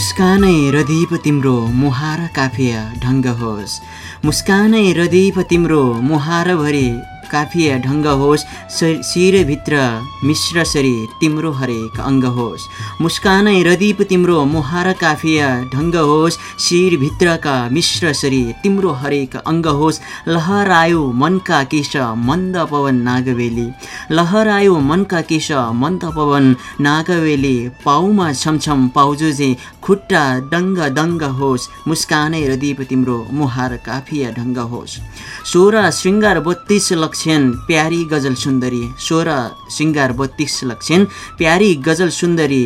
मुस्कानै रदीप तिम्रो मुहार काफिया ढङ्ग होस्। मुस्कानै रदीप तिम्रो मुहारभरि काफिया ढङ्ग होस् शिरभित्र मिश्र शरीर तिम्रो हरेक अङ्ग होस् मुस्कानै रदीप तिम्रो मुहार काफिया ढङ्ग होस् शिरभित्रका मिश्र शरीर तिम्रो हरेक अङ्ग होस् लहरायो मनका केश मन्द पवन नागवेली। लहरायो मनका केश मन्द पवन नागवेली। पाउमा छमछम पाउजुजे खुट्टा डङ्ग दङ्ग होस् मुस्कानै रदीप तिम्रो मुहार काफिया ढङ्ग होस् सोह्र शृङ्गार बत्तिस लक्ष लक्षण प्यारी गजल सुन्दरी सोह्र सिङ्गार बत्तिस लक्षण प्यारी गजल सुन्दरी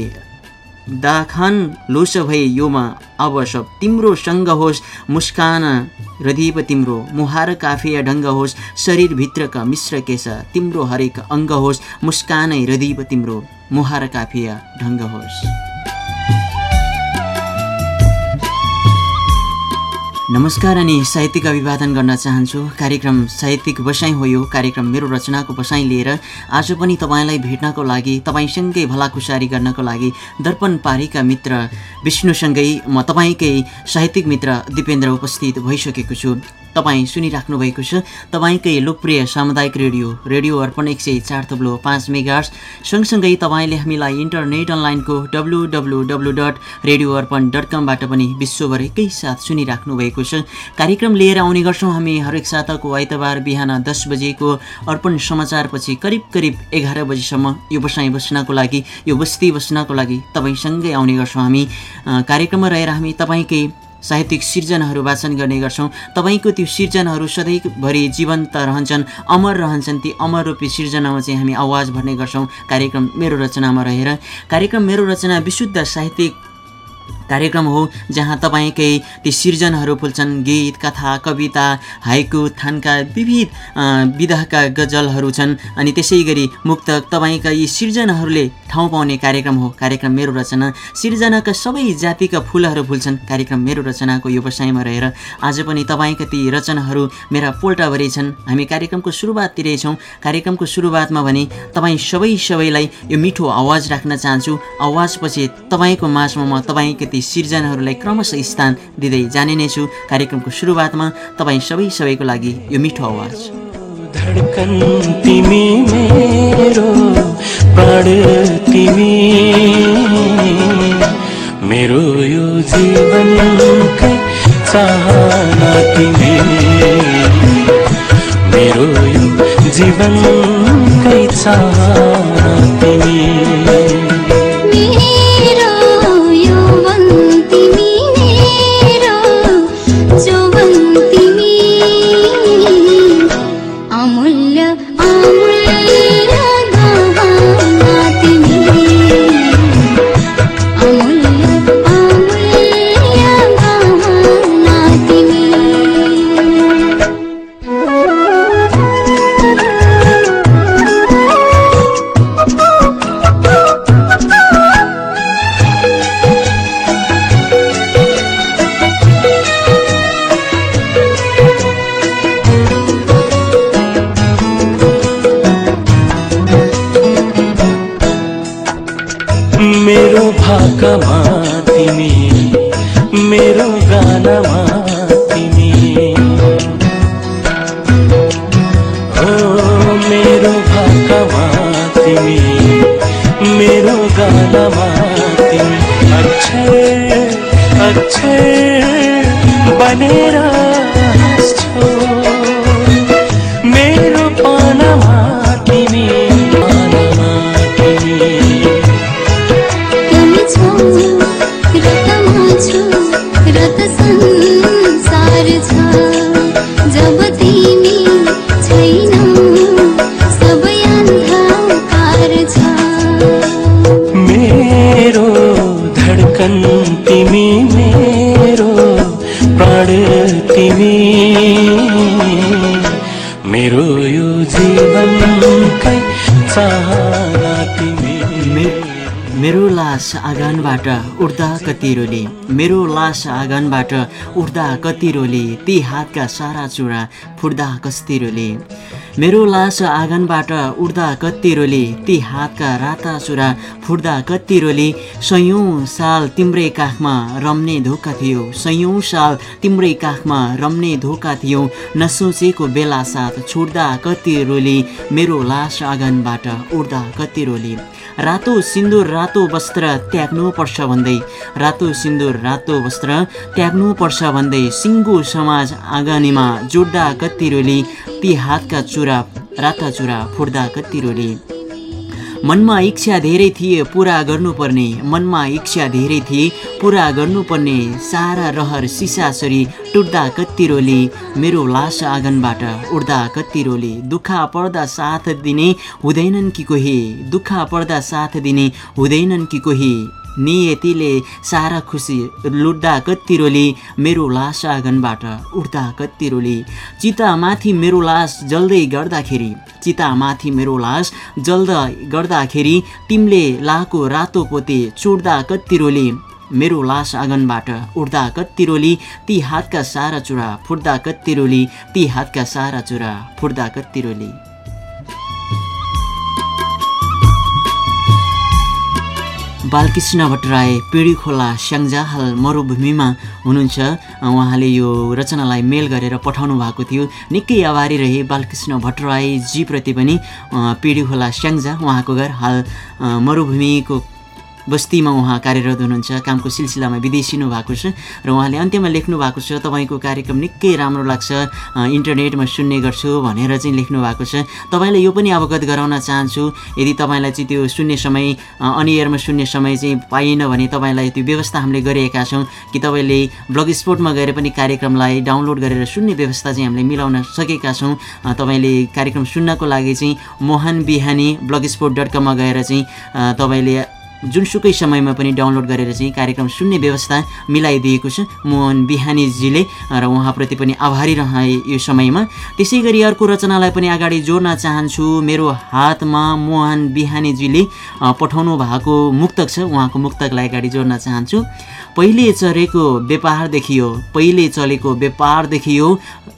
दाखान लोस भए योमा अब सब तिम्रो सङ्ग होस् मुस्कान रदीप तिम्रो मुहार काफिया ढङ्ग होस् शरीरभित्रका मिश्र केश तिम्रो हरेक अङ्ग होस् मुस्कानै रदीप तिम्रो मुहार काफिया ढङ्ग होस्। नमस्कार अनि साहित्यिक अभिवादन गर्न चाहन्छु। कार्यक्रम साहित्यिक बसाइ हो यो। कार्यक्रम मेरो रचनाको बसाइ लिएर आज पनि तपाईँलाई भेट्नको लागि तपाईँसँगै भलाकुसारी गर्नको लागि दर्पण पारीका मित्र विष्णुसँगै म तपाईँकै साहित्यिक मित्र दिपेन्द्र उपस्थित भइसकेको छु। तपाईँ सुनिराख्नु भएको छ। तपाईँकै लोकप्रिय सामुदायिक रेडियो रेडियो अर्पण एक सय चार थप्लो पाँच मेगार्स सँगसँगै तपाईँले हामीलाई इन्टरनेट अनलाइनको W W W dot radio Arpan dot कमबाट पनि विश्वभर साथ सुनिराख्नु भएको छ। कार्यक्रम लिएर आउने गर्छौँ हामी हरेक साताको आइतबार बिहान दस बजेको अर्पण समाचारपछि करिब करिब एघार बजीसम्म यो बसाइ बस्नको लागि यो बस्ती बस्नको लागि तपाईँसँगै आउने गर्छौँ हामी। कार्यक्रममा रहेर हामी तपाईँकै साहित्यिक सिर्जनाहरू वाचन गर्ने गर्छौँ। तपाईँको त्यो सिर्जनाहरू सधैँभरि जीवन्त रहन्छन् अमर रहन्छन्। ती अमर रूपी सिर्जनामा चाहिँ हामी आवाज भर्ने गर्छौँ। कार्यक्रम मेरो रचनामा रहेर। कार्यक्रम मेरो रचना विशुद्ध साहित्यिक कार्यक्रम हो जहाँ तपाईँकै ती सिर्जनहरू फुल्छन् गीत कथा कविता हाइकु थानका विविध विधाका गजलहरू छन्। अनि त्यसै गरी मुक्त तपाईँका यी सिर्जनाहरूले ठाउँ पाउने कार्यक्रम हो। कार्यक्रम मेरो रचना। सिर्जनाका सबै जातिका फुलहरू फुल्छन्। कार्यक्रम मेरो रचनाको व्यवसायमा रहेर आज पनि तपाईँका ती रचनाहरू मेरा पोल्टाभरि छन्। हामी कार्यक्रमको सुरुवाततिरै छौँ। कार्यक्रमको सुरुवातमा भने तपाईँ सबै सबैलाई यो मिठो आवाज राख्न चाहन्छु। आवाजपछि तपाईँको माझमा म तपाईँका ती सिर्जनाहरूलाई क्रमशः स्थान दिँदै जाने नै छु। कार्यक्रमको सुरुवातमा तपाईँ सबै सबैको लागि यो मिठो आवाज। धडकन तिमी मेरो प्राण तिमी मेरो यो जीवनकै चाहना तिमी मेरो यो जीवनकै चाहना तिमी I'm ready. अक्षर बने रहा आँगनबाट उड्दा कति मेरो लास आँगनबाट उड्दा कति ती हातका सारा चुरा फुट्दा कस्तिरोले। मेरो लास आँगनबाट उड्दा कत्तिरोले ती हातका राता चुरा फुट्दा कत्तिरोले सयौँ साल तिम्रै काखमा रम्ने धोका थियो सयौँ साल तिम्रै काखमा रम्ने धोका थियो नसोचेको बेला साथ छुट्दा कत्तिरोले मेरो लास आँगनबाट उड्दा कत्तिरोले रातो सिन्दुर रातो वस्त्र त्याग्नुपर्छ भन्दै रातो सिन्दुर रातो वस्त्र त्याग्नुपर्छ भन्दै सिङ्गो समाज आँगनीमा जोड्दा कत्तिरोली ती हातका चुरा राता चुरा फुट्दा कत्तिरोली। मनमा इच्छा धेरै थिए पुरा गर्नुपर्ने मनमा इच्छा धेरै थिए पुरा गर्नुपर्ने सारा रहर सिसासरी टुट्दा कत्तिरोली मेरो लास आँगनबाट उड्दा कत्तिरोली। दुःख पर्दा साथ दिने हुँदैनन् कि कोही? दुःख पर्दा साथ दिने हुँदैनन् कि कोही? नियतिले सारा खुसी लुट्दा कत्तिरोली मेरो लास आँगनबाट उठ्दा कत्तिरोली। चितामाथि मेरो लास जल्दै गर्दाखेरि चितामाथि मेरो लास जल्दा गर्दाखेरि तिमीले लाको रातो पोते चुड्दा कत्तिरोली मेरो लास आँगनबाट उड्दा कत्तिरोली ती हातका सारा चुरा फुट्दा कत्तिरोली ती हातका सारा चुरा फुट्दा कत्तिरोली। बालकृष्ण भट्टराई पिँढी खोला स्याङ्जा हाल मरुभूमिमा हुनुहुन्छ। उहाँले यो रचनालाई मेल गरेर पठाउनु भएको थियो। निकै आभारी रहे बालकृष्ण भट्टराईजीप्रति पनि पिँढी खोला स्याङ्जा उहाँको घर हाल मरुभूमिको बस्तीमा उहाँ कार्यरत हुनुहुन्छ कामको सिलसिलामा विदेशिनु भएको छ र उहाँले अन्त्यमा लेख्नु भएको छ तपाईँको कार्यक्रम निकै राम्रो लाग्छ इन्टरनेटमा सुन्ने गर्छु भनेर चाहिँ लेख्नु भएको छ। तपाईँलाई यो पनि अवगत गराउन चाहन्छु यदि तपाईँलाई चाहिँ त्यो सुन्ने समय अनियरमा सुन्ने समय चाहिँ पाइएन भने तपाईँलाई त्यो व्यवस्था हामीले गरिरहेका छौँ कि तपाईँले ब्लग स्पोर्टमा गएर पनि कार्यक्रमलाई डाउनलोड गरेर सुन्ने व्यवस्था चाहिँ हामीले मिलाउन सकेका छौँ। तपाईँले कार्यक्रम सुन्नको लागि चाहिँ Mohan Bihani blog sport dot कममा गएर चाहिँ तपाईँले जुनसुकै समयमा पनि डाउनलोड गरेर चाहिँ कार्यक्रम सुन्ने व्यवस्था मिलाइदिएको छ। मोहन बिहानीजीले र उहाँप्रति पनि आभारी रहे यो समयमा। त्यसै गरी अर्को रचनालाई पनि अगाडि जोड्न चाहन्छु। मेरो हातमा मोहन बिहानीजीले पठाउनु भएको मुक्तक छ। उहाँको मुक्तकलाई अगाडि जोड्न चाहन्छु। पहिले चरेको व्यापार देखियो। पहिले चलेको व्यापार देखियो।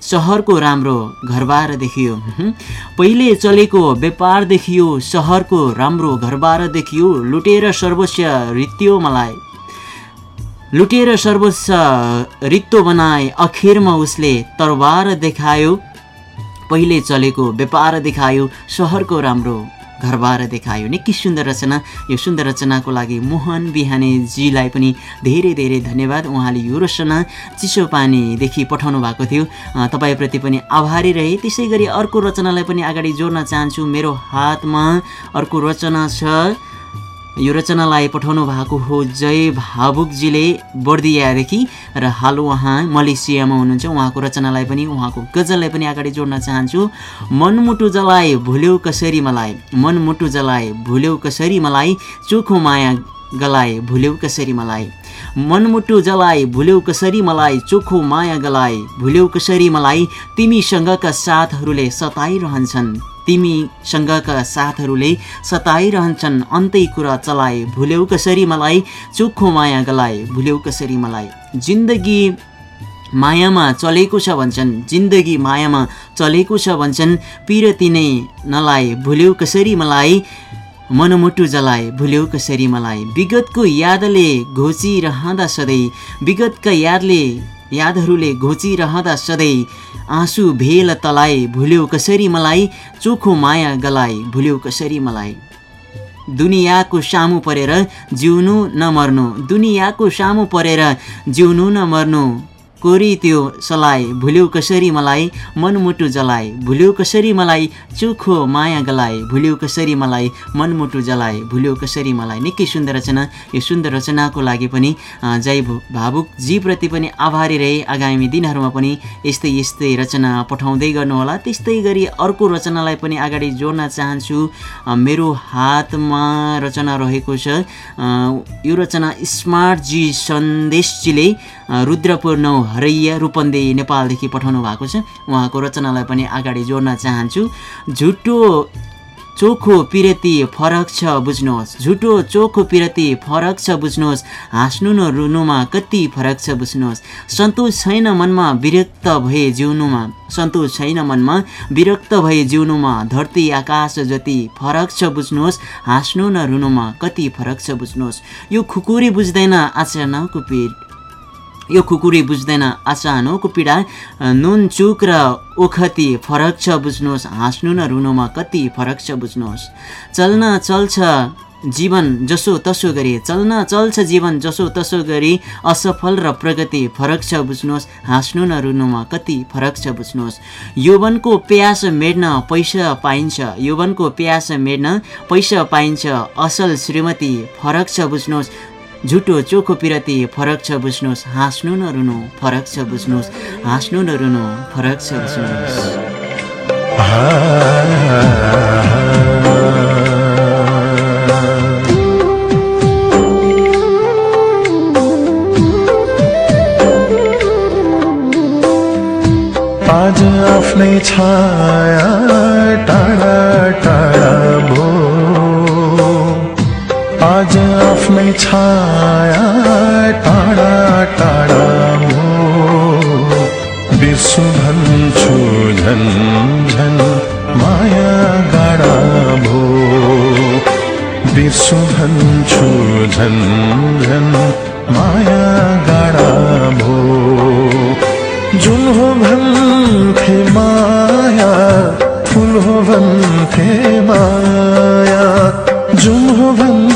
सहरको राम्रो घरबार देखियो। पहिले चलेको व्यापार देखियो। सहरको राम्रो घरबार देखियो। लुटेर सर्वस्व रित्यो मलाई। लुटेर सर्वस्व रित्तो बनाए अखिरमा उसले तरबार देखायो पहिले चलेको व्यापार देखायो सहरको राम्रो घरबार देखायो। निकै सुन्दर रचना। यो सुन्दर रचनाको लागि मोहन बिहानेजीलाई पनि धेरै धेरै धन्यवाद। उहाँले यो रचना चिसो पानीदेखि पठाउनु भएको थियो। तपाईँप्रति पनि आभारी रहे। त्यसै अर्को रचनालाई पनि अगाडि जोड्न चाहन्छु। मेरो हातमा अर्को रचना छ। यो रचनालाई पठाउनु भएको हो जय भावुकजीले बर्दियादेखि र हाल उहाँ मलेसियामा हुनुहुन्छ। उहाँको रचनालाई पनि उहाँको गजललाई पनि अगाडि जोड्न चाहन्छु। मनमुटु जलाए भुल्यौ कसरी मलाई। मनमुटु जलाए भुल्यौ कसरी मलाई। चोखो माया गलाए भुल्यौ कसरी मलाई। मनमुटु जलाए भुल्यौ कसरी मलाई। चोखो माया गलाए भुल्यौ कसरी मलाई। तिमीसँगका साथहरूले सताइरहन्छन्। तिमीसँगका साथहरूले सताइरहन्छन्। अन्तै कुरा चलाए भुल्यौ कसरी मलाई? चोखो माया गलाए भुल्यौ कसरी मलाई? जिन्दगी मायामा चलेको छ भन्छन्। जिन्दगी मायामा चलेको छ भन्छन्। पिरती नै नलाए भुल्यौ कसरी मलाई? मनमुटु जलाए भुल्यौ कसरी मलाई? विगतको यादले घोचिरहँदा सधैँ विगतका यादले यादहरूले घोचिरहँदा सधैँ आँसु भेल तलाए भुल्यौ कसरी मलाई? चोखो माया गलाए भुल्यौ कसरी मलाई? दुनियाँको सामु परेर जिउनु नमर्नु दुनियाँको सामु परेर जिउनु नमर्नु। कोरी त्यो सलाए भुल्यौ कसरी मलाई मनमुटु जलाए भुल्यौ कसरी मलाई चोखो माया गलाए भुल्यौ कसरी मलाई मनमुटु जलाए भुल्यौ कसरी मलाई। निकै सुन्दर रचना। यो सुन्दर रचनाको लागि पनि जय भावुकजीप्रति पनि आभारी रहे आगामी दिनहरूमा पनि यस्तै यस्तै रचना पठाउँदै गर्नुहोला। त्यस्तै गरी अर्को रचनालाई पनि अगाडि जोड्न चाहन्छु। मेरो हातमा रचना रहेको छ। यो रचना स्मार्टजी सन्देशजीले रुद्रपुर नौ हरैया रूपन्दे नेपालदेखि पठाउनु भएको छ। उहाँको रचनालाई पनि अगाडि जोड्न चाहन्छु। झुटो चोखो पिरती फरक छ बुझ्नुहोस्। झुटो चोखो पिरती फरक छ बुझ्नुहोस्। हाँस्नु न रुनुमा कति फरक छ बुझ्नुहोस्। सन्तोष छैन मनमा विरक्त भए जिउनुमा। सन्तोष छैन मनमा विरक्त भए जिउनुमा। धरती आकाश जति फरक छ बुझ्नुहोस्। हाँस्नु न रुनुमा कति फरक छ बुझ्नुहोस्। यो खुकुरी बुझ्दैन आचरणको पिर। यो खुकुरी बुझ्दैन आचानोको पीडा नुन चुक र ओखती फरक छ बुझ्नुहोस्। हाँस्नु न रुनुमा कति फरक छ बुझ्नुहोस्। चल्न चल्छ जीवन जसो तसो गरी। चल्न चल्छ जीवन जसो तसो गरी। असफल र प्रगति फरक छ बुझ्नुहोस्। हाँस्नु न रुनुमा कति फरक छ बुझ्नुहोस्। यौवनको प्यास मेड्न पैसा पाइन्छ। यौवनको प्यास मेड्न पैसा पाइन्छ। असल श्रीमती फरक छ बुझ्नुहोस्। झुटो चोखो पिरती फरक छ बुझ्नुहोस्। हाँस्नु न रुनु फरक छ बुझ्नुहोस्। हाँस्नु न रुनु फरक छ बुझ्नुहोस्। आज आफ्नै छाया टाढा छाया टाढा टाढा हो बिर्सु भन्छु झन झन माया गाडा भो बिर्सु भन्छु झन झन माया गाडा भो जुन हो भन्थे माया फुल हो भन्थे माया। जुन हो भन्थे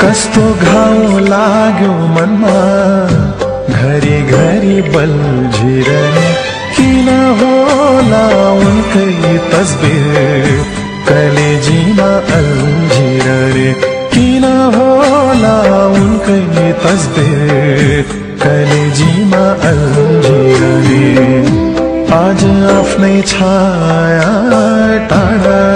कस्तो घाउ लाग्यो मनमा घरि घरि बल्झिरहने किन होला उनकै तस्बिर कलेजीमा अल्झिरहने किन होला उनकै तस्बिर आफ्नै छाया टाढा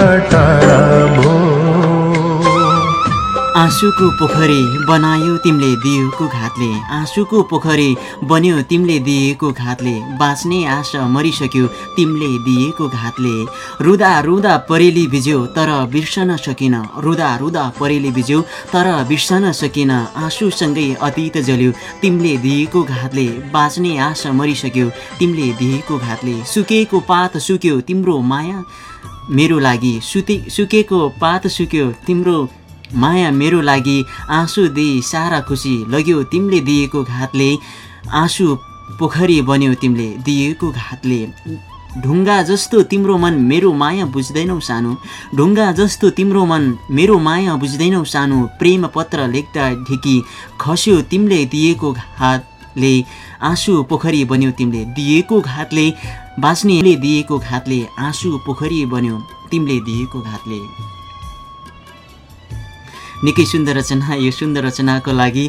आँसुको पोखरी बनायो तिमीले दिएको घातले। आँसुको पोखरी बन्यो तिमीले दिएको घातले। बाँच्ने आशा मरिसक्यो तिमीले दिएको घातले। रुदा रुदा परेली भिज्यो तर बिर्सन सकिन। रुदा रुदा परेली भिज्यो तर बिर्सन सकिन। आँसुसँगै अतीत जल्यो तिमीले दिएको घातले। बाँच्ने आशा मरिसक्यो तिमीले दिएको घातले। सुकेको पात सुक्यो तिम्रो माया मेरो लागि। सुते सुकेको पात सुक्यो तिम्रो माया मेरो लागि आँसु दिई सारा खुसी लग्यो तिमीले दिएको घातले। आँसु पोखरी बन्यो तिमीले दिएको घातले। ढुङ्गा जस्तो तिम्रो मन मेरो माया बुझ्दैनौ सानो। ढुङ्गा जस्तो तिम्रो मन मेरो माया बुझ्दैनौ सानो। प्रेम पत्र लेख्दा ढिकी खस्यो तिमीले दिएको घातले। आँसु पोखरी बन्यो तिमीले दिएको घातले। बाँच्नेले दिएको घातले आँसु पोखरी बन्यो तिमीले दिएको घातले। निकै सुन्दर रचना यो सुन्दर रचनाको लागि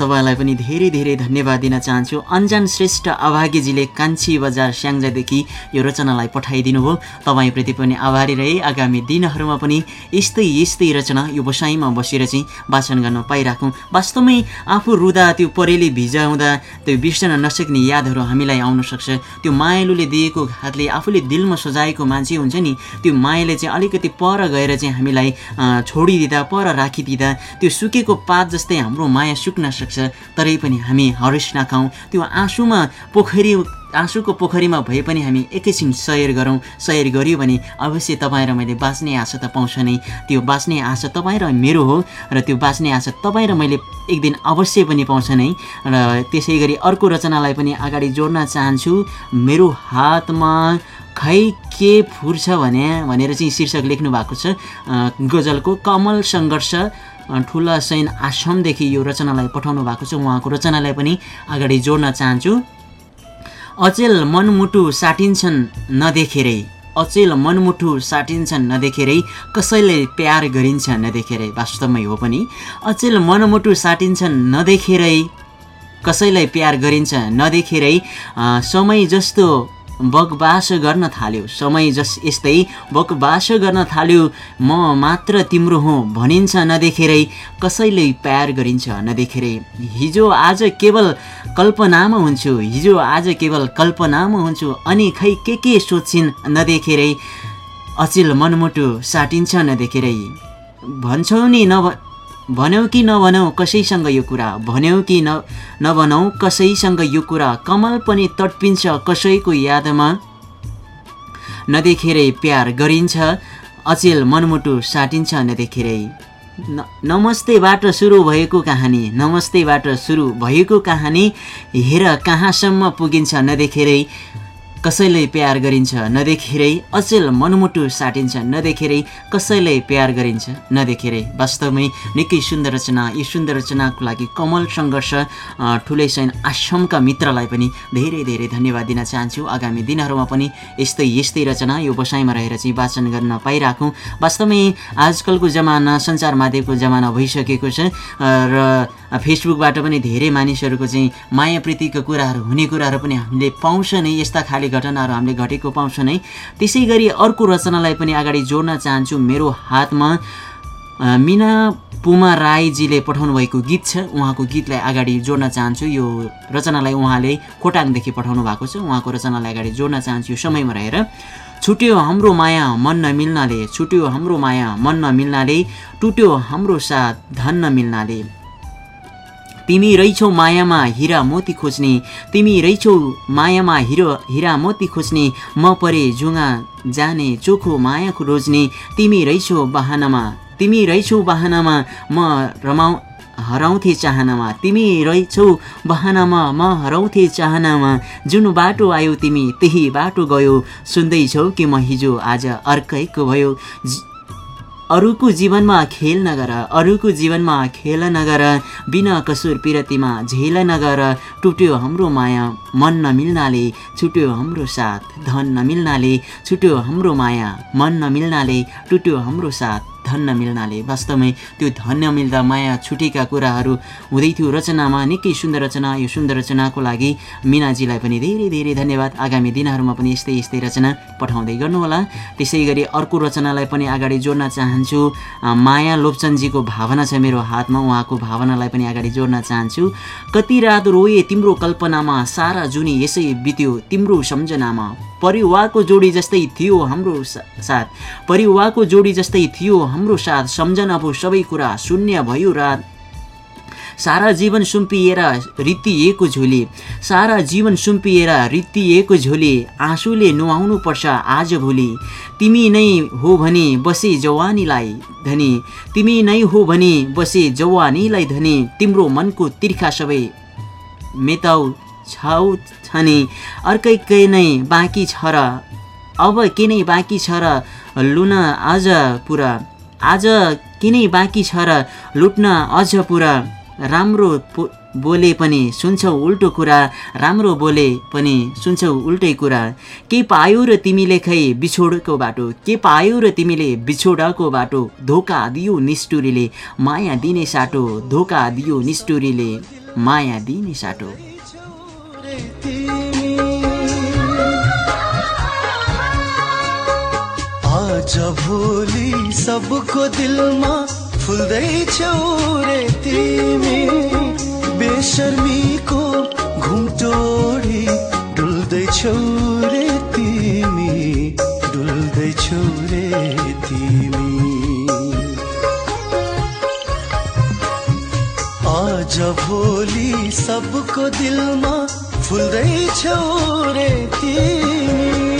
तपाईँलाई पनि धेरै धेरै धन्यवाद दिन चाहन्छु। अन्जान श्रेष्ठ अभागीजीले कान्छी बजार स्याङ्जादेखि यो रचनालाई पठाइदिनु भयो तपाईँप्रति पनि आभारी रहे। आगामी दिनहरूमा पनि यस्तै यस्तै रचना यो बसाइमा बसेर चाहिँ वाचन गर्न पाइराखौँ। वास्तवमै आफू रुँदा त्यो परेली भिजाउँदा त्यो बिर्सन नसक्ने यादहरू हामीलाई आउन सक्छ। त्यो मायालुले दिएको घातले आफूले दिलमा सजाएको मान्छे हुन्छ नि त्यो मायाले चाहिँ अलिकति पर गएर चाहिँ हामीलाई छोडिदिँदा पर राखिदिँदा बिदा त्यो सुकेको पात जस्तै हाम्रो माया सुक्न सक्छ। तरै पनि हामी हरेस नखाउँ त्यो आँसुमा पोखरी आँसुको पोखरीमा भए पनि हामी एकैछिन सयर गरौँ। सयर गऱ्यो भने अवश्य तपाईँ र मैले बाँच्ने आशा त पाउँछ नै। त्यो बाँच्ने आशा तपाईँ र मेरो हो र त्यो बाँच्ने आशा तपाईँ र मैले एक दिन अवश्य पनि पाउँछ नै। र त्यसै गरी अर्को रचनालाई पनि अगाडि जोड्न चाहन्छु। मेरो हातमा खै के फुर्छ भने भनेर चाहिँ शीर्षक लेख्नु भएको छ। गजलको कमल सङ्घर्ष ठुला सैन आश्रमदेखि यो रचनालाई पठाउनु भएको छ। उहाँको रचनालाई पनि अगाडि जोड्न चाहन्छु। अचेल मनमुटु साटिन्छन् नदेखेरै अचेल मनमुटु साटिन्छन् नदेखेरै कसैले प्यार गरिन्छ नदेखेरै वास्तवमै हो पनि। अचेल मनमुटु साटिन्छन् नदेखेरै कसैलाई प्यार गरिन्छ नदेखेरै समय जस्तो बकबास गर्न थाल्यो। समय जस यस्तै बकबास गर्न थाल्यो। म मात्र तिम्रो हुँ भनिन्छ नदेखेरै कसैले प्यार गरिन्छ नदेखेरै। हिजो आज केवल कल्पनामा हुन्छु हिजो आज केवल कल्पनामा हुन्छु। अनि खै के के सोध्छिन् नदेखेरै? अचिल मनमुटु साटिन्छ नदेखेरै। भन्छौ नि नभ भन्यौ कि नभनौ कसैसँग यो कुरा भन्यौ कि न नभनौ कसैसँग यो कुरा कमल पनि तडपिन्छ कसैको यादमा। नदेखेरै प्यार गरिन्छ। अचेल मनमुटु साटिन्छ नदेखेरै। न नमस्तेबाट सुरु भएको कहानी। नमस्तेबाट सुरु भएको कहानी। हेर कहाँसम्म पुगिन्छ नदेखेरै। कसैले प्यार गरिन्छ नदेखेरै अचेल मनमुटु साटिन्छ नदेखेरै कसैलाई प्यार गरिन्छ नदेखेरै। वास्तवमै निकै सुन्दर रचना यो सुन्दर रचनाको लागि कमल सङ्घर्ष ठुलै सैन आश्रमका मित्रलाई पनि धेरै धेरै धन्यवाद दिन चाहन्छु। आगामी दिनहरूमा पनि यस्तै यस्तै रचना यो बसाइमा रहेर चाहिँ वाचन गर्न पाइराखौँ। वास्तवमै आजकलको जमाना सञ्चार माध्यमको जमाना भइसकेको छ र फेसबुकबाट पनि धेरै मानिसहरूको चाहिँ माया प्रीतिको कुराहरू हुने कुराहरू पनि हामीले पाउँछ नै यस्ता खाले घटनाहरू हामीले घटेको पाउँछ नै। त्यसै गरी अर्को रचनालाई पनि अगाडि जोड्न चाहन्छु मेरो हातमा। मिना पुमा राईजीले पठाउनु भएको गीत छ उहाँको गीतलाई अगाडि जोड्न चाहन्छु। यो रचनालाई उहाँले खोटाङदेखि पठाउनु भएको छ। उहाँको रचनालाई अगाडि जोड्न चाहन्छु। यो समयमा रहेर छुट्यो हाम्रो माया मन नमिल्नाले छुट्यो हाम्रो माया मन नमिल्नाले टुट्यो हाम्रो साथ धन नमिल्नाले। तिमी रहेछौ मायामा हिरा मोती खोज्ने। तिमी रहेछौ मायामा हिरो हिरा मोती खोज्ने। म परे जुङ्गा जाने चोखो मायाको रोज्ने। तिमी रहेछौ बाहनामा तिमी रहेछौ बाहनामा। म रमाउ हराउँथे चाहनामा। तिमी रहेछौ बहानामा म हराउँथे चाहनामा। जुन बाटो आयो तिमी त्यही बाटो गयो। सुन्दैछौ कि म हिजो आज अर्कैको भयो। अरूको जीवनमा खेल नगर अरूको जीवनमा खेल नगर बिना कसुर पिरतीमा झेल नगर टुट्यो हाम्रो माया मन नमिल्नाले छुट्यो हाम्रो साथ धन नमिल्नाले छुट्यो हाम्रो माया मन नमिल्नाले टुट्यो हाम्रो साथ। धन्न मिल्नाले। वास्तवमै त्यो धन्य मिल्दा माया छुटेका कुराहरू हुँदै थियो रचनामा। निकै सुन्दर रचना। यो सुन्दर रचनाको लागि मिनाजीलाई पनि धेरै धेरै धन्यवाद। आगामी दिनहरूमा पनि यस्तै यस्तै रचना पठाउँदै गर्नुहोला। त्यसै गरी अर्को रचनालाई पनि अगाडि जोड्न चाहन्छु। माया लोप्चनजीको भावना छ मेरो हातमा। उहाँको भावनालाई पनि अगाडि जोड्न चाहन्छु। कति रात रोए तिम्रो कल्पनामा? सारा जुनी यसै बित्यो तिम्रो सम्झनामा। परिवारको जोडी जस्तै थियो हाम्रो साथ। परिवारको जोडी जस्तै थियो हाम्रो साथ सम्झना भयो सबै कुरा शून्य भयो रात सारा जीवन सुम्पिएर रित्तिएको झोली सारा जीवन सुम्पिएर रित्तिएको झोली आँसुले नुहाउनु पर्छ आज भोलि। तिमी नै हो भने बसे जवानीलाई धनी। तिमी नै हो भने बसे जवानीलाई धनी। तिम्रो मनको तिर्खा सबै मेताउ छाउ छ नि अर्कै नै बाँकी छ र अब के नै बाँकी छ र लुन अझ पुरा। आज के नै बाँकी छ र लुट्न अझ पुरा? राम्रो बोले पनि सुन्छौ उल्टो कुरा। राम्रो बोले पनि सुन्छौ उल्टै कुरा। के पायो र तिमीले खै बिछोडको बाटो? के पायो र तिमीले बिछोडको बाटो? धोका दियो निष्ठुरीले। माया दिने साटो। धोका दियो निष्ठुरीले। माया दिने साटो। आज भोलि सबको दिलमा फुल्दैछौ रे तिमी। बेशर्मीको घुम्टोडी डुल्दैछौ रे तिमी डुल्दैछौ रे तिमी। आज भोलि सबको दिलमा फुल्दैछौ रे तिमी।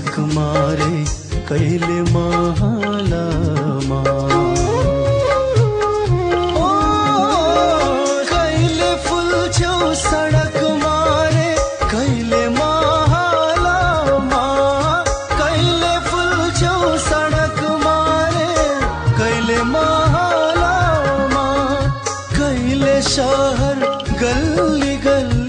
सडक मारे कहिले महालामा ओ, फुल्छौ सडक मारे कहिले महालामा सहर गल्ली गल्ली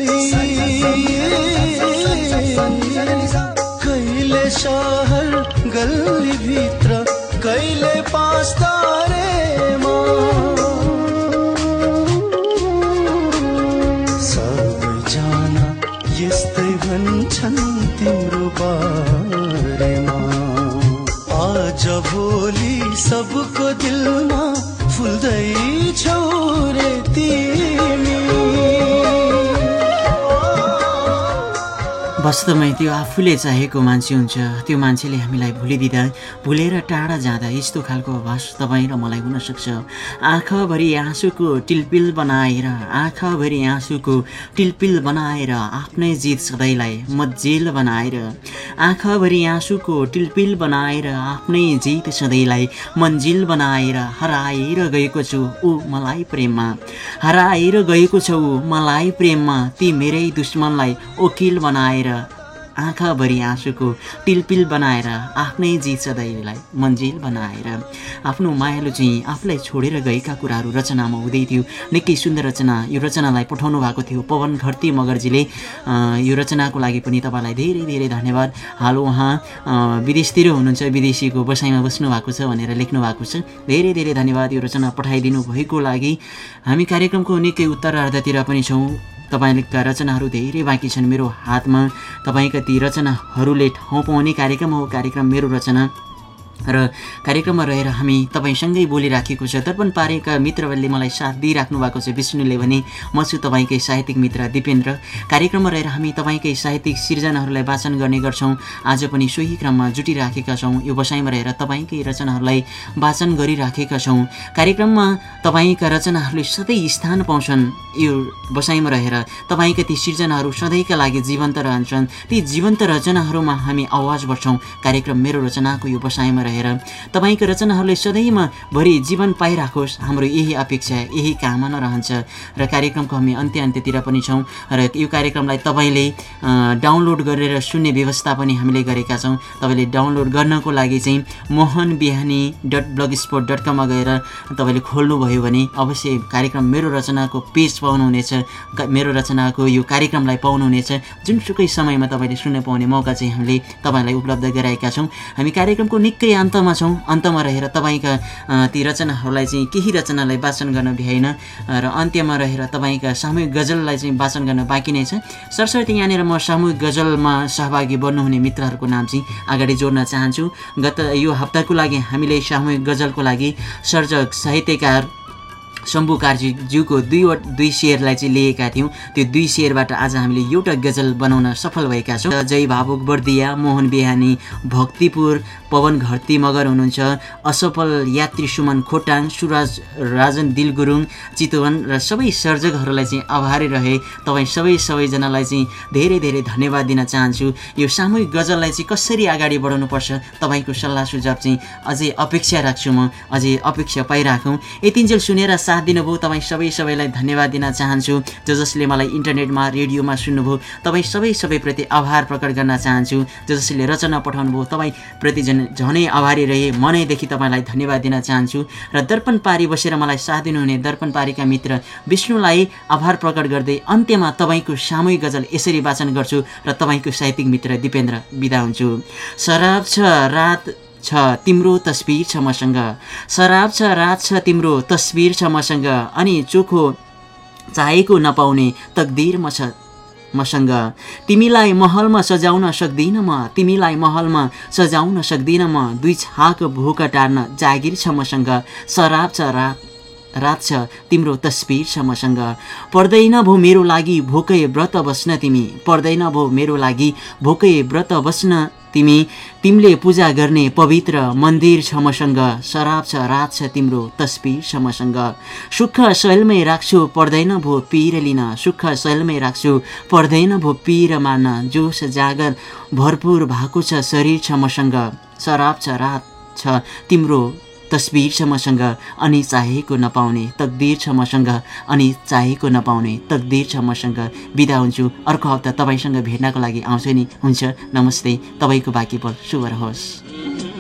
सहर गल्ली भित्र कहिले पाँच तारेमा सबैजना यस्तै भन्छन् तिम्रो बारेमा। आज भोलि सबको दिलमा फुल्दै रे तिमी। वास्तवमै त्यो आफूले चाहेको मान्छे हुन्छ। त्यो मान्छेले हामीलाई भुलिदिँदा भुलेर टाढा जाँदा यस्तो खालको आभास तपाईँ र मलाई हुनसक्छ। आँखाभरि आँसुको टिलपिल बनाएर आँखाभरि आँसुको टिलपिल बनाएर आफ्नै जित सधैँलाई मजेल बनाएर आँखाभरि आँसुको टिलपिल बनाएर आफ्नै जित सधैँलाई मन्जिल बनाएर हराएर गएको छु ऊ मलाई प्रेममा। हराएर गएको छ मलाई प्रेममा। ती मेरै दुश्मनलाई वकिल बनाएर आँखाभरि आँसुको टिलपिल बनाएर आफ्नै जी सदैलाई मन्जिल बनाएर। आफ्नो मायालु चाहिँ आफूलाई छोडेर गएका कुराहरू रचनामा हुँदै थियो। निकै सुन्दर रचना। यो रचनालाई पठाउनु भएको थियो पवन घरती मगर्जीले। यो रचनाको लागि पनि तपाईँलाई धेरै धेरै धन्यवाद। हाल उहाँ विदेशतिर हुनुहुन्छ विदेशीको बसाइमा बस्नु भएको छ भनेर लेख्नु भएको छ। धेरै धेरै धन्यवाद यो रचना पठाइदिनु भएको लागि। हामी कार्यक्रमको निकै उत्तरार्धतिर पनि छौँ। तपाईँका रचनाहरू धेरै बाँकी छन् मेरो हातमा। तपाईँका ती रचनाहरूले ठाउँ पाउने कार्यक्रम हो। कार्यक्रम मेरो रचना। र कार्यक्रममा रहेर हामी तपाईँसँगै बोलिराखेको छ। दर्पण पारेका मित्रहरूले मलाई साथ दिइराख्नु भएको छ। विष्णुले भने म छु तपाईँकै साहित्यिक मित्र दिपेन्द्र। कार्यक्रममा रहेर हामी तपाईँकै साहित्यिक सिर्जनाहरूलाई वाचन गर्ने गर्छौँ। आज पनि सोही क्रममा जुटिराखेका छौँ। यो बसाइमा रहेर तपाईँकै रचनाहरूलाई वाचन गरिराखेका छौँ। कार्यक्रममा तपाईँका रचनाहरूले सधैँ स्थान पाउँछन्। यो बसाइमा रहेर तपाईँका ती सिर्जनाहरू सधैँका लागि जीवन्त रहन्छन्। ती जीवन्त रचनाहरूमा हामी आवाज बढ्छौँ। कार्यक्रम मेरो रचनाको यो बसाइमा तपाईँका रचनाहरूले भरि जीवन पाइराखोस्। हाम्रो यही अपेक्षा यही कामना रहन्छ। र कार्यक्रमको हामी अन्त्य अन्त्यतिर पनि छौँ र यो कार्यक्रमलाई तपाईँले डाउनलोड गरेर सुन्ने व्यवस्था पनि हामीले गरेका छौँ। तपाईँले डाउनलोड गर्नको लागि चाहिँ Mohan Bihani dot blog sport dot कममा गएर तपाईँले खोल्नुभयो भने अवश्य कार्यक्रम मेरो रचनाको पेज पाउनुहुनेछ। मेरो रचनाको यो कार्यक्रमलाई पाउनुहुनेछ। जुनसुकै समयमा तपाईँले सुन्न पाउने मौका चाहिँ हामीले तपाईँलाई उपलब्ध गराएका छौँ। हामी कार्यक्रमको निकै अन्तमा छौँ। अन्तमा रहेर तपाईँका ती रचनाहरूलाई चाहिँ केही रचनालाई वाचन गर्न भ्याइन र अन्त्यमा रहेर तपाईँका सामूहिक गजललाई चाहिँ वाचन गर्न बाँकी नै छ। सरस्वती यहाँनिर म सामूहिक गजलमा सहभागी बन्नुहुने मित्रहरूको नाम चाहिँ अगाडि जोड्न चाहन्छु। गत यो हप्ताको लागि हामीले सामूहिक गजलको लागि सर्जक साहित्यकार शम्भु कार्जीज्यूको दुईवटा दुई शेरलाई चाहिँ लिएका थियौँ। त्यो दुई शेरबाट आज हामीले एउटा गजल बनाउन सफल भएका छौँ। जय भावुक बर्दिया मोहन बिहानी भक्तिपुर पवन घरती मगर हुनुहुन्छ। असफल यात्री सुमन खोटाङ सुरज राजन दिल गुरुङ चितवन र सबै सर्जकहरूलाई चाहिँ आभारी रहे। तपाईँ सबै सबैजनालाई चाहिँ धेरै धेरै धन्यवाद दिन चाहन्छु। यो सामूहिक गजललाई चाहिँ कसरी अगाडि बढाउनुपर्छ तपाईँको सल्लाह सुझाव चाहिँ अझै अपेक्षा राख्छु म। अझै अपेक्षा पाइराखौँ। यतिन्जेल सुनेर साथ दिनुभयो। तपाईँ सबै सबैलाई धन्यवाद दिन चाहन्छु। जो जसले मलाई इन्टरनेटमा रेडियोमा सुन्नुभयो तपाईँ सबै सबैप्रति आभार प्रकट गर्न चाहन्छु। जो जसले रचना पठाउनुभयो तपाईँप्रति झन् झनै आभारी रहे। मनैदेखि तपाईँलाई धन्यवाद दिन चाहन्छु। र दर्पण पारी बसेर मलाई साथ दिनुहुने दर्पण पारीका मित्र विष्णुलाई आभार प्रकट गर्दै अन्त्यमा तपाईँको सामूहिक गजल यसरी वाचन गर्छु। र तपाईँको साहित्यिक मित्र दिपेन्द्र बिदा हुन्छु। शराब छ रात छ तिम्रो तस्बिर छ मसँग। शराब छ रात छ तिम्रो तस्बिर छ मसँग। अनि चोखो चाहेको नपाउने तकदिर म छ मसँग। तिमीलाई महलमा सजाउन सक्दिनँ म तिमीलाई महलमा सजाउन सक्दिनँ म। दुई छाक भोक टार्न जागिर छ मसँग। शराब छ रात रात छ तिम्रो तस्बिर छ मसँग। पर्दैन भो मेरो लागि भोकै व्रत बस्न तिमी। पर्दैन भो मेरो लागि भोकै व्रत बस्न तिमी तिमीले पूजा गर्ने पवित्र मन्दिर छ मसँग शराब छ रात छ तिम्रो तस्बिर छ मसँग सुख शैलमै राख्छु पर्दैन भो पिर लिन। सुख शैलमै राख्छु पर्दैन भो पिर मान्न जोस जागर भरपुर भएको छ शरीर छ मसँग शराब छ रात छ तिम्रो तस्बिर छ मसँग अनि चाहेको नपाउने तकदिर छ मसँग अनि चाहेको नपाउने तकदिर छ मसँग। बिदा हुन्छु। अर्को हप्ता तपाईँसँग भेट्नको लागि आउँछु नि। हुन्छ नमस्ते। तपाईँको बाँकी पल शुभ रहोस्।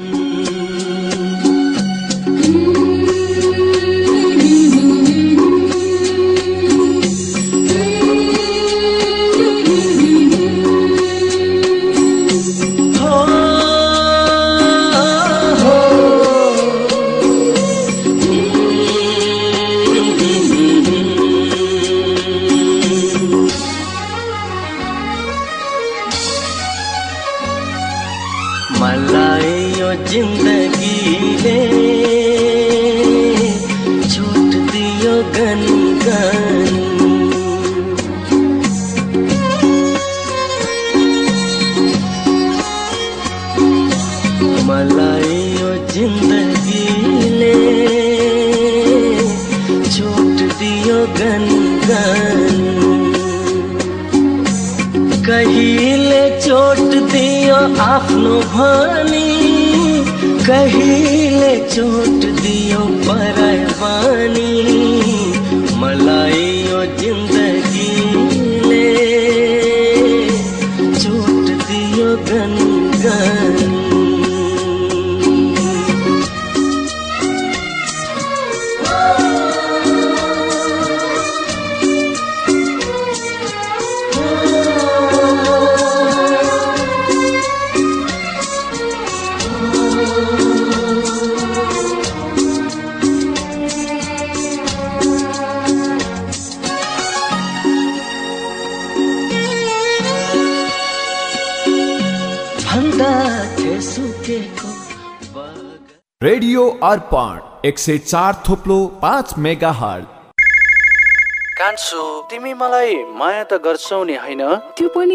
अर्पण एक सय चार थोप्लो पाँच मेगा हल कान्छु तिमी मलाई माया त गर्छौ नि होइन? त्यो पनि